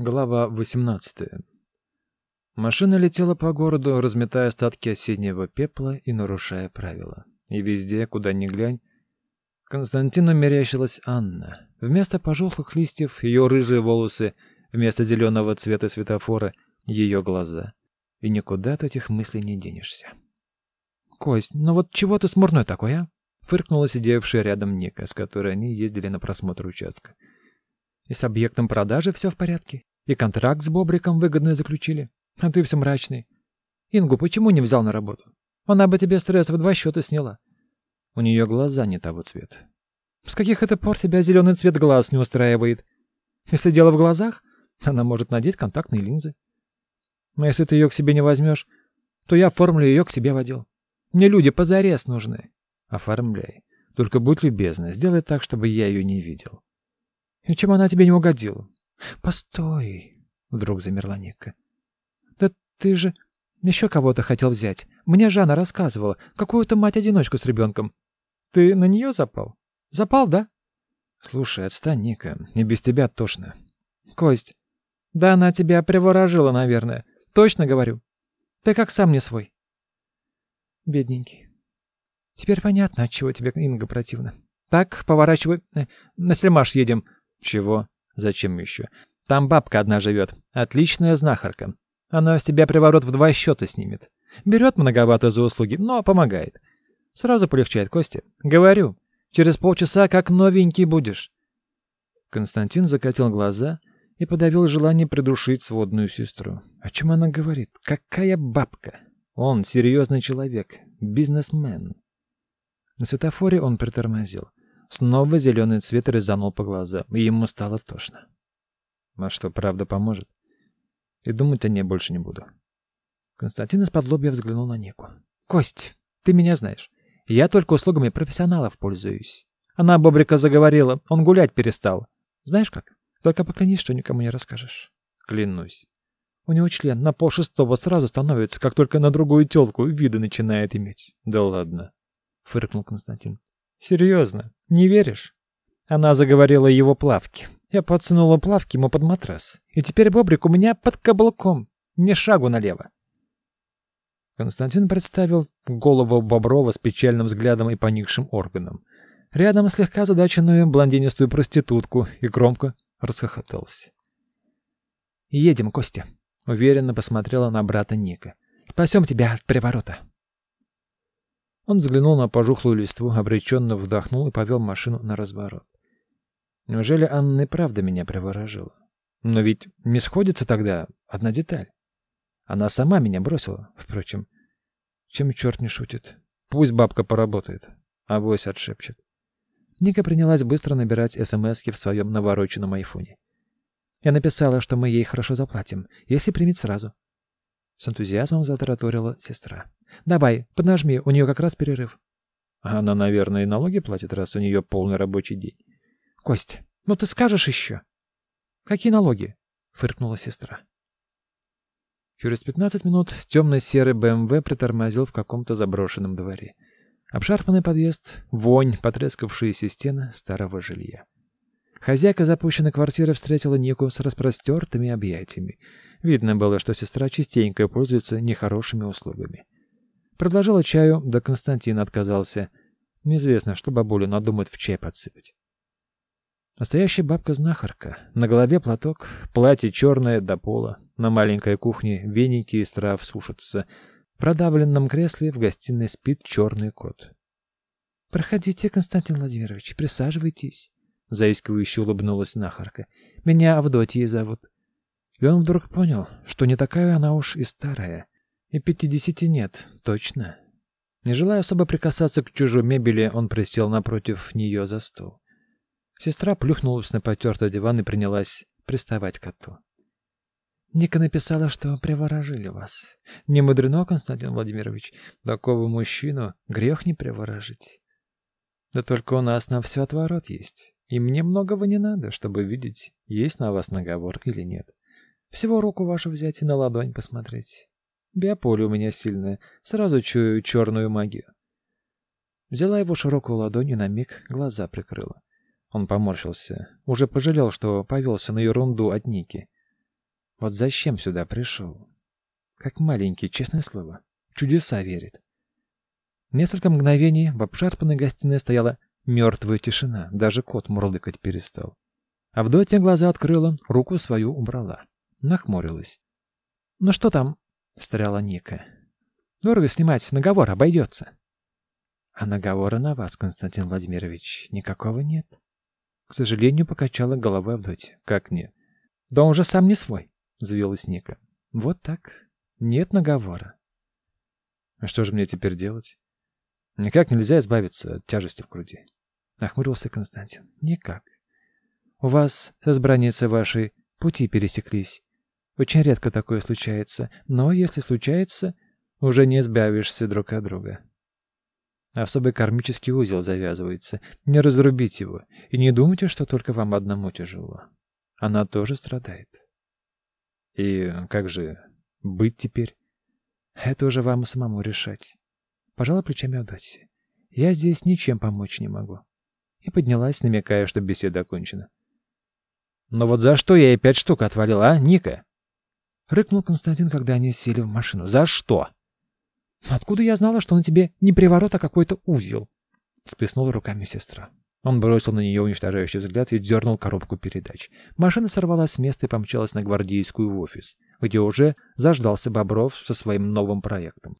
Глава 18. Машина летела по городу, разметая остатки осеннего пепла и нарушая правила. И везде, куда ни глянь, Константину мерещилась Анна. Вместо пожухлых листьев ее рыжие волосы, вместо зеленого цвета светофора ее глаза. И никуда от этих мыслей не денешься. «Кость, ну вот чего ты смурной такой, а?» Фыркнула сидевшая рядом Ника, с которой они ездили на просмотр участка. «И с объектом продажи все в порядке? И контракт с Бобриком выгодно заключили? А ты все мрачный. Ингу почему не взял на работу? Она бы тебе стресс в два счета сняла». У нее глаза не того цвета. «С каких это пор тебя зеленый цвет глаз не устраивает? Если дело в глазах, она может надеть контактные линзы. Но если ты ее к себе не возьмешь, то я оформлю ее к себе в отдел. Мне люди позарез нужны. Оформляй. Только будь любезна, сделай так, чтобы я ее не видел. И чем она тебе не угодила? Постой. Вдруг замерла Ника. Да ты же еще кого-то хотел взять. Мне Жанна рассказывала. Какую-то мать-одиночку с ребенком. Ты на нее запал? Запал, да? Слушай, отстань, Ника. И без тебя тошно. Кость. Да она тебя приворожила, наверное. Точно говорю. Ты как сам не свой. Бедненький. Теперь понятно, от чего тебе Инга противна. Так, поворачивай. Э, на Слемаш едем. Чего? Зачем еще? Там бабка одна живет. Отличная знахарка. Она с тебя приворот в два счета снимет. Берет многовато за услуги, но помогает. Сразу полегчает, Костя. Говорю, через полчаса как новенький будешь. Константин закатил глаза и подавил желание придушить сводную сестру. О чем она говорит? Какая бабка? Он серьезный человек, бизнесмен. На светофоре он притормозил. Снова зеленый цвет резанул по глазам, и ему стало тошно. А что, правда поможет? И думать о ней больше не буду. Константин из-под лобья взглянул на Нику. «Кость, ты меня знаешь. Я только услугами профессионалов пользуюсь. Она Бобрика заговорила, он гулять перестал. Знаешь как? Только поклянись, что никому не расскажешь». «Клянусь». У него член на полшестого сразу становится, как только на другую тёлку виды начинает иметь. Да ладно, фыркнул Константин. Серьезно, не веришь? Она заговорила его плавки. Я подсунула плавки ему под матрас. И теперь бобрик у меня под каблуком. Не шагу налево. Константин представил голову Боброва с печальным взглядом и поникшим органом. Рядом слегка задаченную блондинистую проститутку и громко расхохотался. «Едем, Костя», Уверенно посмотрела на брата Ника. «Спасем тебя от приворота!» Он взглянул на пожухлую листву, обреченно вдохнул и повел машину на разворот. Неужели Анна и правда меня приворожила? Но ведь не сходится тогда одна деталь. Она сама меня бросила, впрочем. Чем черт не шутит? Пусть бабка поработает, а вось отшепчет. Ника принялась быстро набирать СМСки в своем навороченном айфоне. Я написала, что мы ей хорошо заплатим, если примет сразу. С энтузиазмом затараторила сестра. Давай, поднажми, у нее как раз перерыв. Она, наверное, и налоги платит, раз у нее полный рабочий день. Кость, ну ты скажешь еще. Какие налоги? Фыркнула сестра. Через пятнадцать минут темно-серый БМВ притормозил в каком-то заброшенном дворе. Обшарпанный подъезд, вонь, потрескавшиеся стены старого жилья. Хозяйка запущенной квартиры встретила Нику с распростертыми объятиями. Видно было, что сестра частенько пользуется нехорошими услугами. Предложила чаю, да Константин отказался. Неизвестно, что бабуля надумает в чай подсыпать. Настоящая бабка-знахарка. На голове платок, платье черное до пола. На маленькой кухне веники из трав сушатся. В продавленном кресле в гостиной спит черный кот. «Проходите, Константин Владимирович, присаживайтесь». Заискивающе улыбнулась нахарка. «Меня Авдотьей зовут». И он вдруг понял, что не такая она уж и старая. И пятидесяти нет, точно. Не желая особо прикасаться к чужой мебели, он присел напротив нее за стол. Сестра плюхнулась на потертый диван и принялась приставать к коту. Ника написала, что приворожили вас. Не мудрено, Константин Владимирович. Такого мужчину грех не приворожить. Да только у нас на все отворот есть. И мне многого не надо, чтобы видеть, есть на вас наговор или нет. Всего руку вашу взять и на ладонь посмотреть. Биополе у меня сильное, сразу чую черную магию. Взяла его широкую ладонь и на миг глаза прикрыла. Он поморщился, уже пожалел, что повелся на ерунду от Ники. Вот зачем сюда пришел? Как маленький, честное слово. Чудеса верит. Несколько мгновений в обшарпанной гостиной стояла мертвая тишина. Даже кот мурлыкать перестал. Авдотья глаза открыла, руку свою убрала. Нахмурилась. «Ну что там?» — встряла Ника. «Дорого снимать, наговор обойдется». «А наговора на вас, Константин Владимирович, никакого нет?» К сожалению, покачала головой Авдотья. «Как нет?» «Да он же сам не свой», — взвилась Ника. «Вот так. Нет наговора». «А что же мне теперь делать?» «Никак нельзя избавиться от тяжести в груди», — нахмурился Константин. «Никак. У вас с избранницей вашей пути пересеклись. Очень редко такое случается, но если случается, уже не избавишься друг от друга. Особый кармический узел завязывается. Не разрубить его. И не думайте, что только вам одному тяжело. Она тоже страдает. И как же быть теперь? Это уже вам самому решать. Пожала плечами Авдотья. Я здесь ничем помочь не могу. И поднялась, намекая, что беседа окончена. Но вот за что я ей пять штук отвалил, а, Ника? Рыкнул Константин, когда они сели в машину. За что? Откуда я знала, что на тебе не приворот, а какой-то узел? Сплеснула руками сестра. Он бросил на нее уничтожающий взгляд и дернул коробку передач. Машина сорвалась с места и помчалась на Гвардейскую в офис, где уже заждался Бобров со своим новым проектом.